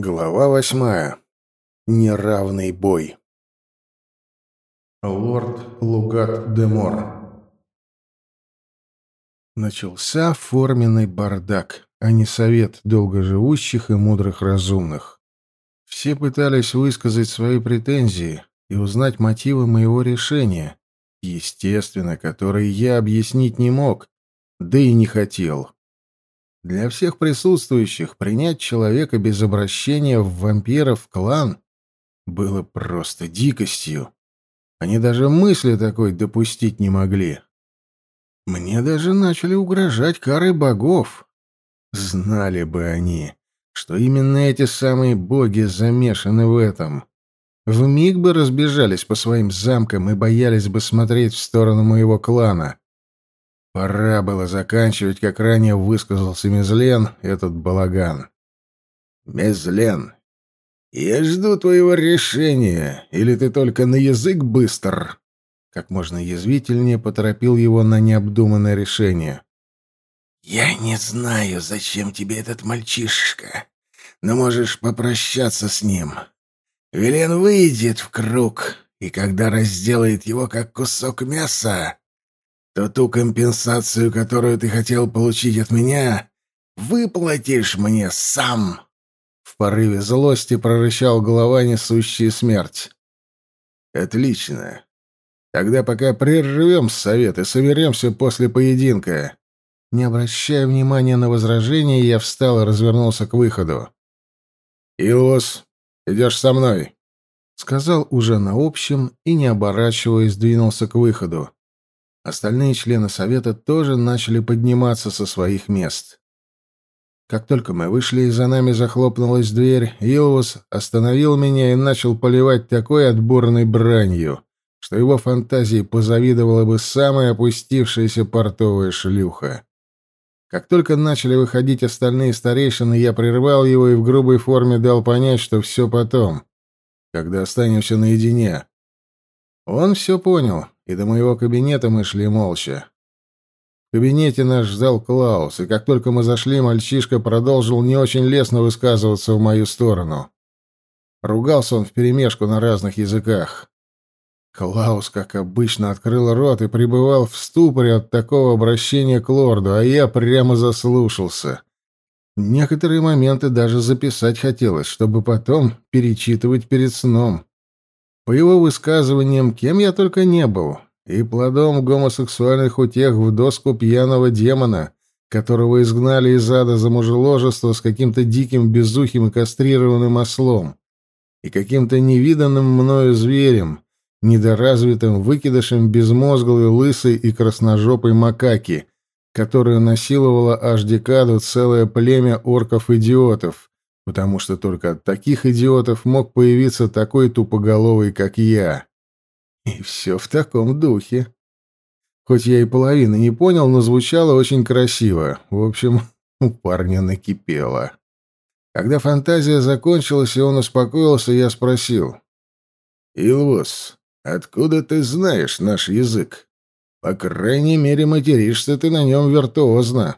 Глава восьмая. Неравный бой. Лорд Лугат де Мор. Начался форменный бардак, а не совет долгоживущих и мудрых разумных. Все пытались высказать свои претензии и узнать мотивы моего решения, естественно, которые я объяснить не мог, да и не хотел. Для всех присутствующих принять человека без обращения в вампиров клан было просто дикостью. Они даже мысли такой допустить не могли. Мне даже начали угрожать карой богов. Знали бы они, что именно эти самые боги замешаны в этом. Вмиг бы разбежались по своим замкам и боялись бы смотреть в сторону моего клана. Пора было заканчивать, как ранее высказался Мезлен, этот балаган. «Мезлен, я жду твоего решения, или ты только на язык быстр?» Как можно язвительнее поторопил его на необдуманное решение. «Я не знаю, зачем тебе этот мальчишка, но можешь попрощаться с ним. Велен выйдет в круг, и когда разделает его как кусок мяса, то ту компенсацию, которую ты хотел получить от меня, выплатишь мне сам!» В порыве злости прорычал голова, несущая смерть. «Отлично. Тогда пока прервем совет и соберемся после поединка». Не обращая внимания на возражения, я встал и развернулся к выходу. Илос, идешь со мной», — сказал уже на общем и, не оборачиваясь, двинулся к выходу. Остальные члены совета тоже начали подниматься со своих мест. Как только мы вышли, и за нами захлопнулась дверь, Илвус остановил меня и начал поливать такой отборной бранью, что его фантазии позавидовала бы самая опустившаяся портовая шлюха. Как только начали выходить остальные старейшины, я прервал его и в грубой форме дал понять, что все потом, когда останемся наедине. Он все понял, и до моего кабинета мы шли молча. В кабинете нас ждал Клаус, и как только мы зашли, мальчишка продолжил не очень лестно высказываться в мою сторону. Ругался он вперемешку на разных языках. Клаус, как обычно, открыл рот и пребывал в ступоре от такого обращения к лорду, а я прямо заслушался. Некоторые моменты даже записать хотелось, чтобы потом перечитывать перед сном. По его высказываниям, кем я только не был, и плодом гомосексуальных утех в доску пьяного демона, которого изгнали из ада за мужеложество с каким-то диким, безухим и кастрированным ослом, и каким-то невиданным мною зверем, недоразвитым выкидышем безмозглой, лысой и красножопой макаки, которую насиловало аж декаду целое племя орков-идиотов, потому что только от таких идиотов мог появиться такой тупоголовый, как я. И все в таком духе. Хоть я и половины не понял, но звучало очень красиво. В общем, у парня накипело. Когда фантазия закончилась и он успокоился, я спросил. «Илвус, откуда ты знаешь наш язык? По крайней мере, материшься ты на нем виртуозно».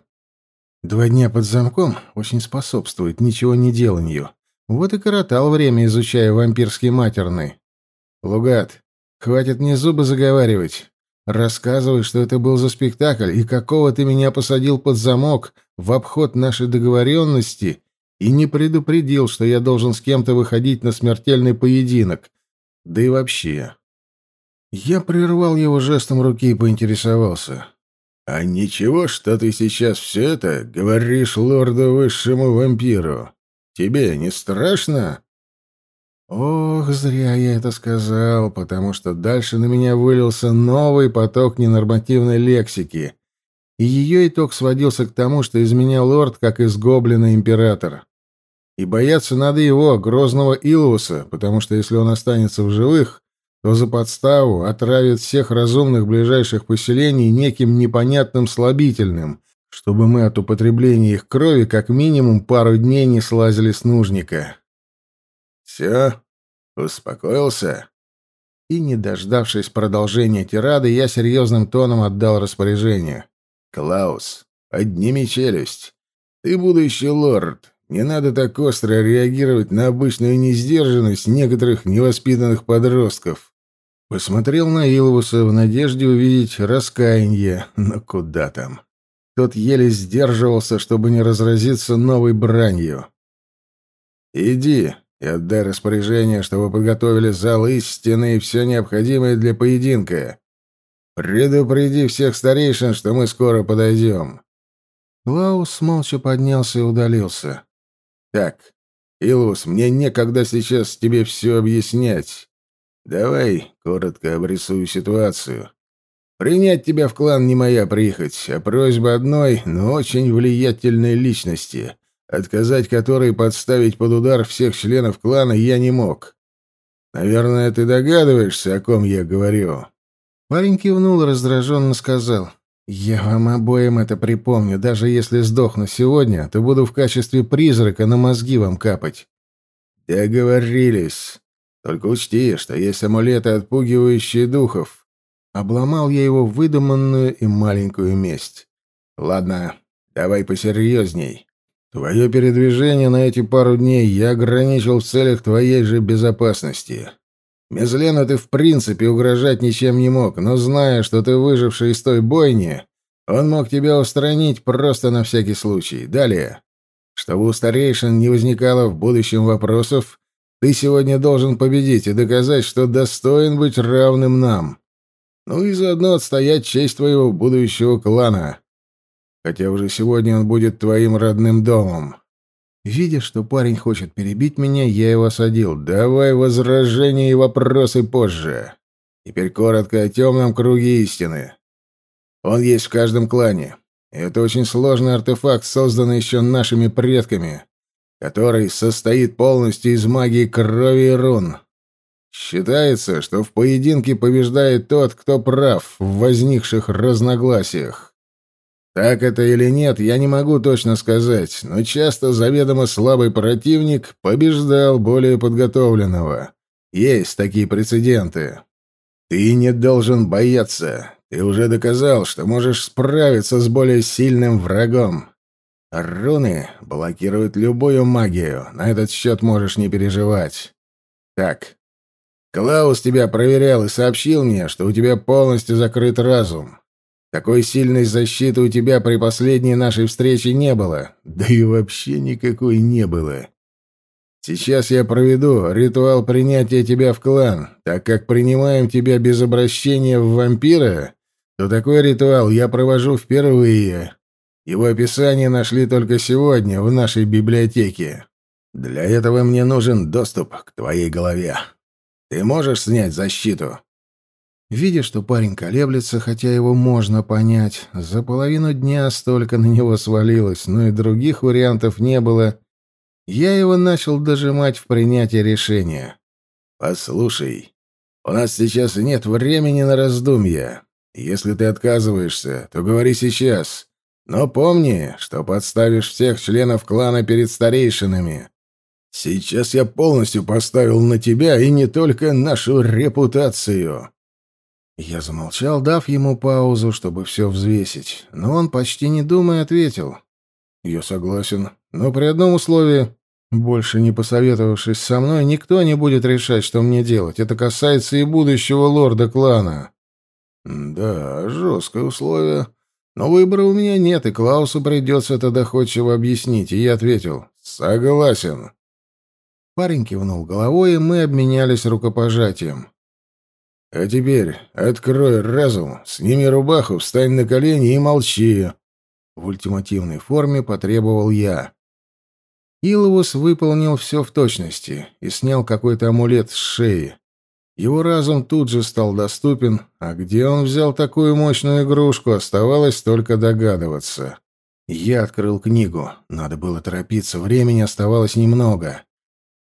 Два дня под замком очень способствует ничего не деланию. Вот и коротал время, изучая вампирский матерный. Лугат, хватит мне зубы заговаривать. Рассказывай, что это был за спектакль и какого ты меня посадил под замок в обход нашей договоренности и не предупредил, что я должен с кем-то выходить на смертельный поединок. Да и вообще. Я прервал его жестом руки и поинтересовался. «А ничего, что ты сейчас все это говоришь лорду высшему вампиру? Тебе не страшно?» Ох, зря я это сказал, потому что дальше на меня вылился новый поток ненормативной лексики. И ее итог сводился к тому, что из меня лорд, как из гоблина, император. И бояться надо его, грозного Илвуса, потому что если он останется в живых, то за подставу отравит всех разумных ближайших поселений неким непонятным слабительным, чтобы мы от употребления их крови как минимум пару дней не слазили с нужника. Все? Успокоился? И, не дождавшись продолжения тирады, я серьезным тоном отдал распоряжение. «Клаус, подними челюсть. Ты будущий лорд, не надо так остро реагировать на обычную несдержанность некоторых невоспитанных подростков. Посмотрел на Илвуса в надежде увидеть раскаяние, но куда там. Тот еле сдерживался, чтобы не разразиться новой бранью. «Иди и отдай распоряжение, чтобы подготовили зал истины и все необходимое для поединка. Предупреди всех старейшин, что мы скоро подойдем». Лаус молча поднялся и удалился. «Так, Илвус, мне некогда сейчас тебе все объяснять». Давай коротко обрисую ситуацию. Принять тебя в клан не моя прихоть, а просьба одной, но очень влиятельной личности, отказать которой подставить под удар всех членов клана я не мог. Наверное, ты догадываешься, о ком я говорю. Парень кивнул и раздраженно сказал. «Я вам обоим это припомню. Даже если сдохну сегодня, то буду в качестве призрака на мозги вам капать». «Договорились. Только учти, что есть амулеты, отпугивающие духов. Обломал я его выдуманную и маленькую месть. Ладно, давай посерьезней. Твое передвижение на эти пару дней я ограничил в целях твоей же безопасности. Мезлену ты в принципе угрожать ничем не мог, но зная, что ты выживший из той бойни, он мог тебя устранить просто на всякий случай. Далее. Чтобы у старейшин не возникало в будущем вопросов, ты сегодня должен победить и доказать, что достоин быть равным нам. Ну и заодно отстоять честь твоего будущего клана. Хотя уже сегодня он будет твоим родным домом. Видя, что парень хочет перебить меня, я его осадил. Давай возражения и вопросы позже. Теперь коротко о темном круге истины. Он есть в каждом клане. Это очень сложный артефакт, созданный еще нашими предками который состоит полностью из магии крови и рун. Считается, что в поединке побеждает тот, кто прав в возникших разногласиях. Так это или нет, я не могу точно сказать, но часто заведомо слабый противник побеждал более подготовленного. Есть такие прецеденты. Ты не должен бояться. Ты уже доказал, что можешь справиться с более сильным врагом. Руны блокируют любую магию. На этот счет можешь не переживать. Так. Клаус тебя проверял и сообщил мне, что у тебя полностью закрыт разум. Такой сильной защиты у тебя при последней нашей встрече не было. Да и вообще никакой не было. Сейчас я проведу ритуал принятия тебя в клан. Так как принимаем тебя без обращения в вампира, то такой ритуал я провожу впервые. Его описание нашли только сегодня в нашей библиотеке. Для этого мне нужен доступ к твоей голове. Ты можешь снять защиту?» Видя, что парень колеблется, хотя его можно понять, за половину дня столько на него свалилось, но и других вариантов не было, я его начал дожимать в принятии решения. «Послушай, у нас сейчас нет времени на раздумья. Если ты отказываешься, то говори сейчас. Но помни, что подставишь всех членов клана перед старейшинами. Сейчас я полностью поставил на тебя и не только нашу репутацию. Я замолчал, дав ему паузу, чтобы все взвесить, но он, почти не думая, ответил. «Я согласен, но при одном условии. Больше не посоветовавшись со мной, никто не будет решать, что мне делать. Это касается и будущего лорда клана». «Да, жесткое условие», но выбора у меня нет, и Клаусу придется это доходчиво объяснить. И я ответил «Согласен». Парень кивнул головой, и мы обменялись рукопожатием. «А теперь открой разум, сними рубаху, встань на колени и молчи!» В ультимативной форме потребовал я. Иловус выполнил все в точности и снял какой-то амулет с шеи. Его разум тут же стал доступен, а где он взял такую мощную игрушку, оставалось только догадываться. Я открыл книгу. Надо было торопиться, времени оставалось немного.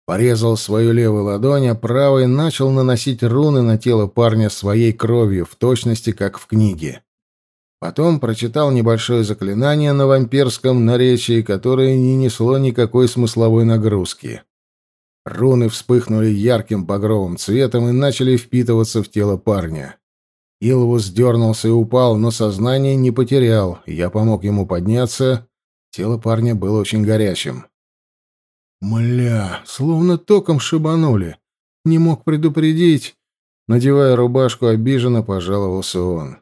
Порезал свою левую ладонь, а правой начал наносить руны на тело парня своей кровью, в точности как в книге. Потом прочитал небольшое заклинание на вампирском наречии, которое не несло никакой смысловой нагрузки. Руны вспыхнули ярким багровым цветом и начали впитываться в тело парня. Илвус дернулся и упал, но сознание не потерял. Я помог ему подняться. Тело парня было очень горячим. «Мля, словно током шибанули. Не мог предупредить». Надевая рубашку, обиженно пожаловался он.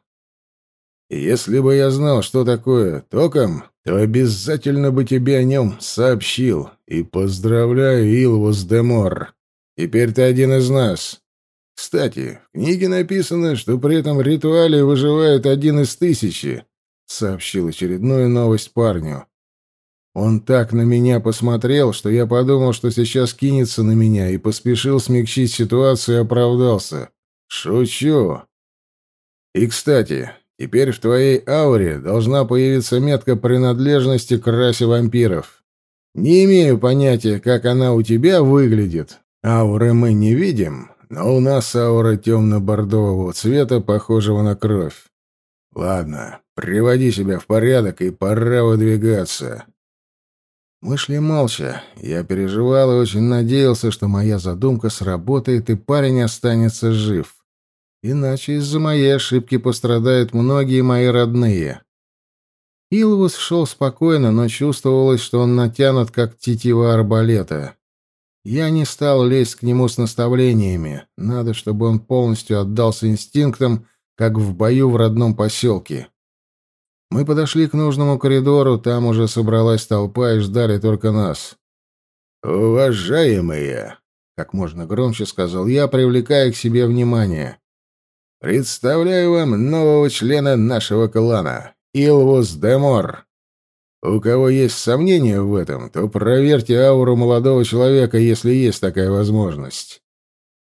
«Если бы я знал, что такое током, то обязательно бы тебе о нем сообщил. И поздравляю, Илвус де Мор. Теперь ты один из нас. Кстати, в книге написано, что при этом ритуале выживает один из тысячи, — сообщил очередную новость парню. Он так на меня посмотрел, что я подумал, что сейчас кинется на меня, и поспешил смягчить ситуацию и оправдался. Шучу. И, кстати, Теперь в твоей ауре должна появиться метка принадлежности к расе вампиров. Не имею понятия, как она у тебя выглядит. Ауры мы не видим, но у нас аура темно-бордового цвета, похожего на кровь. Ладно, приводи себя в порядок, и пора выдвигаться. Мы шли молча. Я переживал и очень надеялся, что моя задумка сработает, и парень останется жив. Иначе из-за моей ошибки пострадают многие мои родные. Илвус шел спокойно, но чувствовалось, что он натянут, как тетива арбалета. Я не стал лезть к нему с наставлениями. Надо, чтобы он полностью отдался инстинктам, как в бою в родном поселке. Мы подошли к нужному коридору, там уже собралась толпа и ждали только нас. «Уважаемые!» — как можно громче сказал я, привлекая к себе внимание. Представляю вам нового члена нашего клана, Илвус Демор. У кого есть сомнения в этом, то проверьте ауру молодого человека, если есть такая возможность.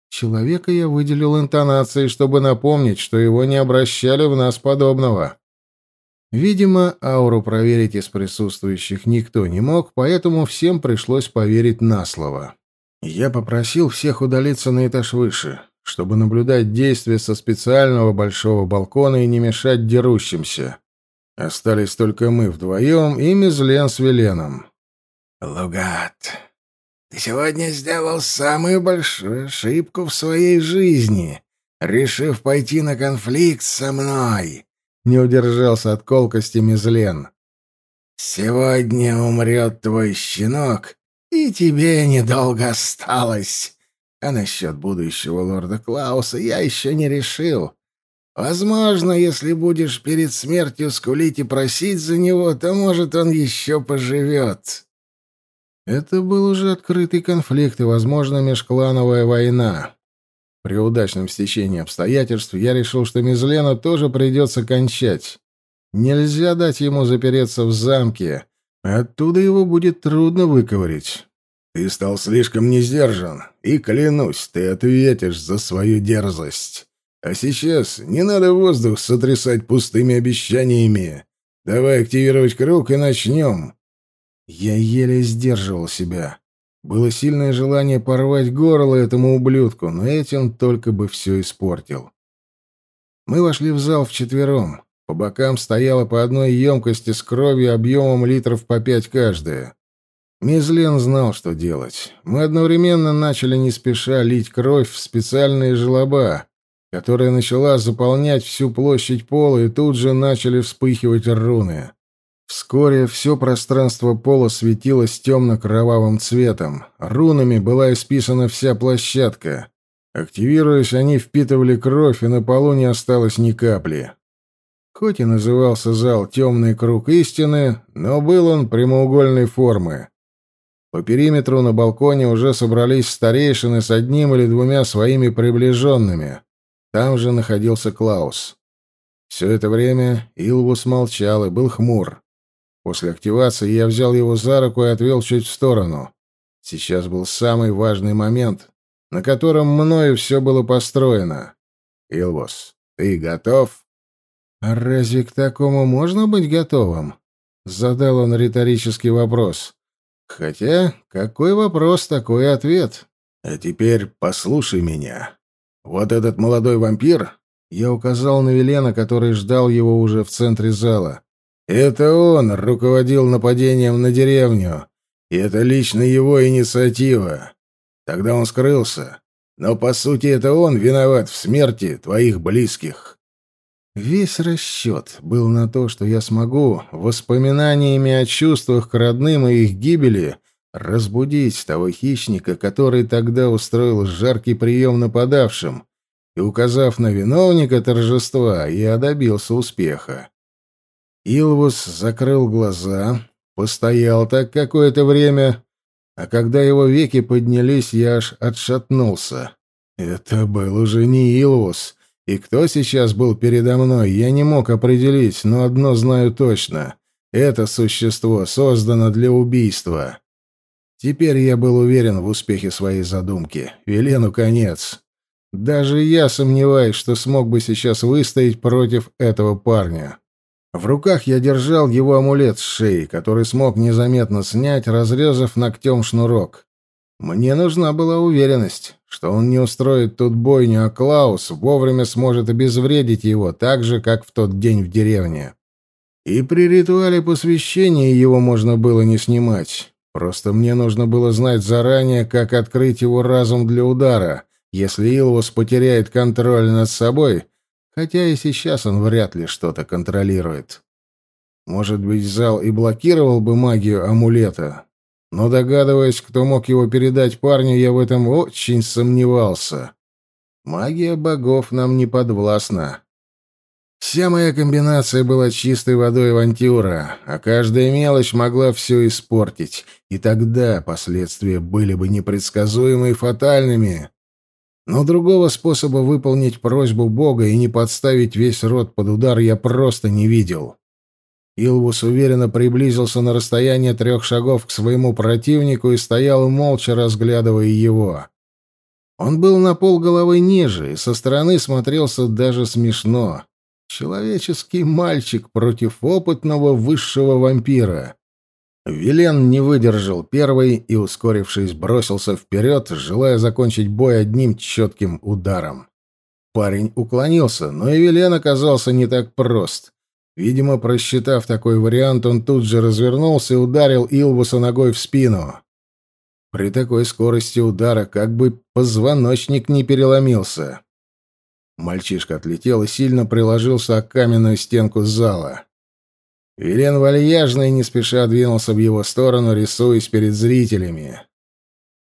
Человека я выделил интонацией, чтобы напомнить, что его не обращали в нас подобного. Видимо, ауру проверить из присутствующих никто не мог, поэтому всем пришлось поверить на слово. Я попросил всех удалиться на этаж выше чтобы наблюдать действия со специального большого балкона и не мешать дерущимся. Остались только мы вдвоем и Мизлен с Веленом. «Лугат, ты сегодня сделал самую большую ошибку в своей жизни, решив пойти на конфликт со мной», — не удержался от колкости Мизлен. «Сегодня умрет твой щенок, и тебе недолго осталось». А насчет будущего лорда Клауса я еще не решил. Возможно, если будешь перед смертью скулить и просить за него, то, может, он еще поживет. Это был уже открытый конфликт и, возможно, межклановая война. При удачном стечении обстоятельств я решил, что Мизлену тоже придется кончать. Нельзя дать ему запереться в замке. Оттуда его будет трудно выковырять. Ты стал слишком несдержан, и, клянусь, ты ответишь за свою дерзость. А сейчас не надо воздух сотрясать пустыми обещаниями. Давай активировать круг и начнем». Я еле сдерживал себя. Было сильное желание порвать горло этому ублюдку, но этим только бы все испортил. Мы вошли в зал вчетвером. По бокам стояло по одной емкости с кровью объемом литров по пять каждая. Мизлен знал, что делать. Мы одновременно начали не спеша лить кровь в специальные желоба, которая начала заполнять всю площадь пола, и тут же начали вспыхивать руны. Вскоре все пространство пола светилось темно-кровавым цветом. Рунами была исписана вся площадка. Активируясь, они впитывали кровь, и на полу не осталось ни капли. Хоть и назывался зал «Темный круг истины», но был он прямоугольной формы. По периметру на балконе уже собрались старейшины с одним или двумя своими приближенными. Там же находился Клаус. Все это время Илвус молчал и был хмур. После активации я взял его за руку и отвел чуть в сторону. Сейчас был самый важный момент, на котором мною все было построено. «Илвус, ты готов?» «А разве к такому можно быть готовым?» — задал он риторический вопрос. Хотя, какой вопрос, такой ответ. А теперь послушай меня. Вот этот молодой вампир, я указал на Велена, который ждал его уже в центре зала. Это он руководил нападением на деревню, и это лично его инициатива. Тогда он скрылся. Но, по сути, это он виноват в смерти твоих близких. Весь расчет был на то, что я смогу воспоминаниями о чувствах к родным и их гибели разбудить того хищника, который тогда устроил жаркий прием нападавшим, и, указав на виновника торжества, я добился успеха. Илвус закрыл глаза, постоял так какое-то время, а когда его веки поднялись, я аж отшатнулся. Это был уже не Илвус — и кто сейчас был передо мной, я не мог определить, но одно знаю точно. Это существо создано для убийства. Теперь я был уверен в успехе своей задумки. Велену конец. Даже я сомневаюсь, что смог бы сейчас выстоять против этого парня. В руках я держал его амулет с шеи, который смог незаметно снять, разрезав ногтем шнурок. Мне нужна была уверенность что он не устроит тут бойню, а Клаус вовремя сможет обезвредить его, так же, как в тот день в деревне. И при ритуале посвящения его можно было не снимать. Просто мне нужно было знать заранее, как открыть его разум для удара, если Илвус потеряет контроль над собой, хотя и сейчас он вряд ли что-то контролирует. Может быть, зал и блокировал бы магию амулета, но догадываясь, кто мог его передать парню, я в этом очень сомневался. Магия богов нам не подвластна. Вся моя комбинация была чистой водой авантюра, а каждая мелочь могла все испортить, и тогда последствия были бы непредсказуемы и фатальными. Но другого способа выполнить просьбу бога и не подставить весь род под удар я просто не видел. Илвус уверенно приблизился на расстояние трех шагов к своему противнику и стоял молча, разглядывая его. Он был на полголовы ниже и со стороны смотрелся даже смешно. Человеческий мальчик против опытного высшего вампира. Вилен не выдержал первый и, ускорившись, бросился вперед, желая закончить бой одним четким ударом. Парень уклонился, но и Вилен оказался не так прост. Видимо, просчитав такой вариант, он тут же развернулся и ударил Илвуса ногой в спину. При такой скорости удара как бы позвоночник не переломился. Мальчишка отлетел и сильно приложился о каменную стенку зала. Велен вальяжный не спеша двинулся в его сторону, рисуясь перед зрителями.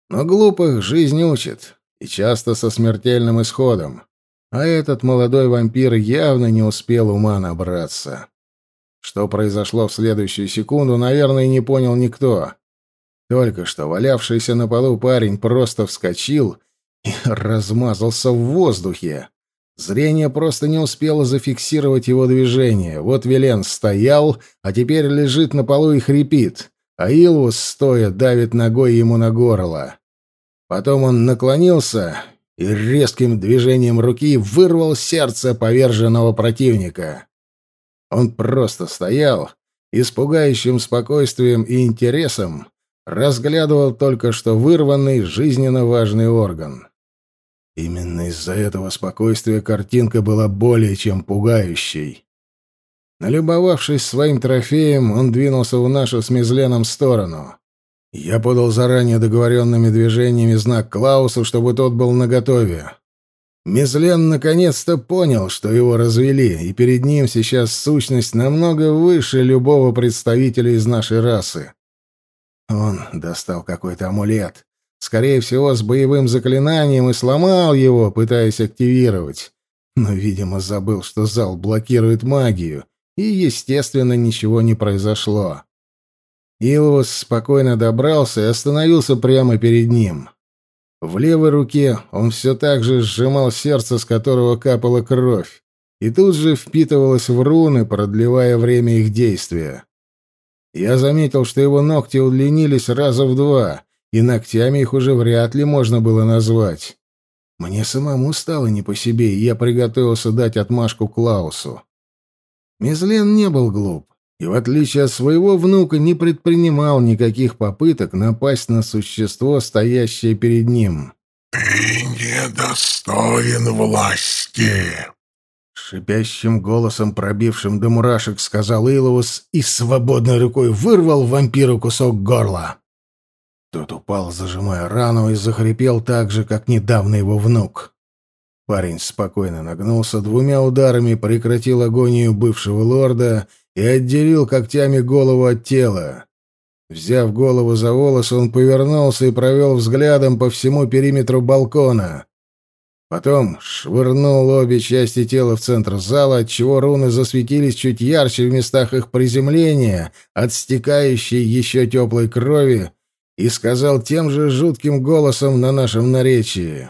Но глупых жизнь учит, и часто со смертельным исходом а этот молодой вампир явно не успел ума набраться. Что произошло в следующую секунду, наверное, не понял никто. Только что валявшийся на полу парень просто вскочил и размазался в воздухе. Зрение просто не успело зафиксировать его движение. Вот Велен стоял, а теперь лежит на полу и хрипит, а Илвус, стоя, давит ногой ему на горло. Потом он наклонился и резким движением руки вырвал сердце поверженного противника. Он просто стоял испугающим спокойствием и интересом разглядывал только что вырванный жизненно важный орган. Именно из-за этого спокойствия картинка была более чем пугающей. Налюбовавшись своим трофеем, он двинулся в нашу с сторону. Я подал заранее договоренными движениями знак Клаусу, чтобы тот был наготове. Мизлен наконец-то понял, что его развели, и перед ним сейчас сущность намного выше любого представителя из нашей расы. Он достал какой-то амулет, скорее всего, с боевым заклинанием, и сломал его, пытаясь активировать. Но, видимо, забыл, что зал блокирует магию, и, естественно, ничего не произошло. Илвус спокойно добрался и остановился прямо перед ним. В левой руке он все так же сжимал сердце, с которого капала кровь, и тут же впитывалась в руны, продлевая время их действия. Я заметил, что его ногти удлинились раза в два, и ногтями их уже вряд ли можно было назвать. Мне самому стало не по себе, и я приготовился дать отмашку Клаусу. Мизлен не был глуп и, в отличие от своего внука, не предпринимал никаких попыток напасть на существо, стоящее перед ним. «Ты недостоин власти!» Шипящим голосом, пробившим до мурашек, сказал Иловус и свободной рукой вырвал вампиру кусок горла. Тот упал, зажимая рану, и захрипел так же, как недавно его внук. Парень спокойно нагнулся, двумя ударами прекратил агонию бывшего лорда и отделил когтями голову от тела. Взяв голову за волосы, он повернулся и провел взглядом по всему периметру балкона. Потом швырнул обе части тела в центр зала, отчего руны засветились чуть ярче в местах их приземления, от стекающей еще теплой крови, и сказал тем же жутким голосом на нашем наречии.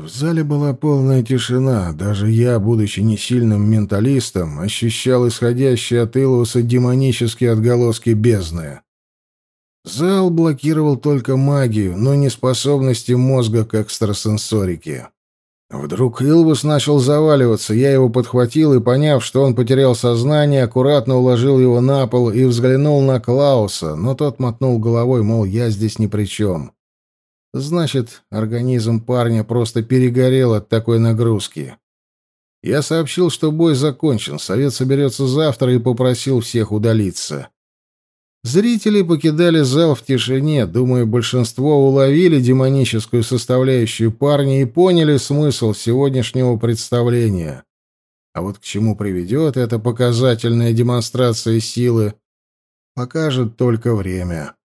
В зале была полная тишина. Даже я, будучи не сильным менталистом, ощущал исходящие от Илвуса демонические отголоски бездны. Зал блокировал только магию, но не способности мозга к экстрасенсорике. Вдруг Илвус начал заваливаться, я его подхватил и, поняв, что он потерял сознание, аккуратно уложил его на пол и взглянул на Клауса, но тот мотнул головой, мол, я здесь ни при чем. Значит, организм парня просто перегорел от такой нагрузки. Я сообщил, что бой закончен, совет соберется завтра и попросил всех удалиться. Зрители покидали зал в тишине, думаю, большинство уловили демоническую составляющую парня и поняли смысл сегодняшнего представления. А вот к чему приведет эта показательная демонстрация силы, покажет только время.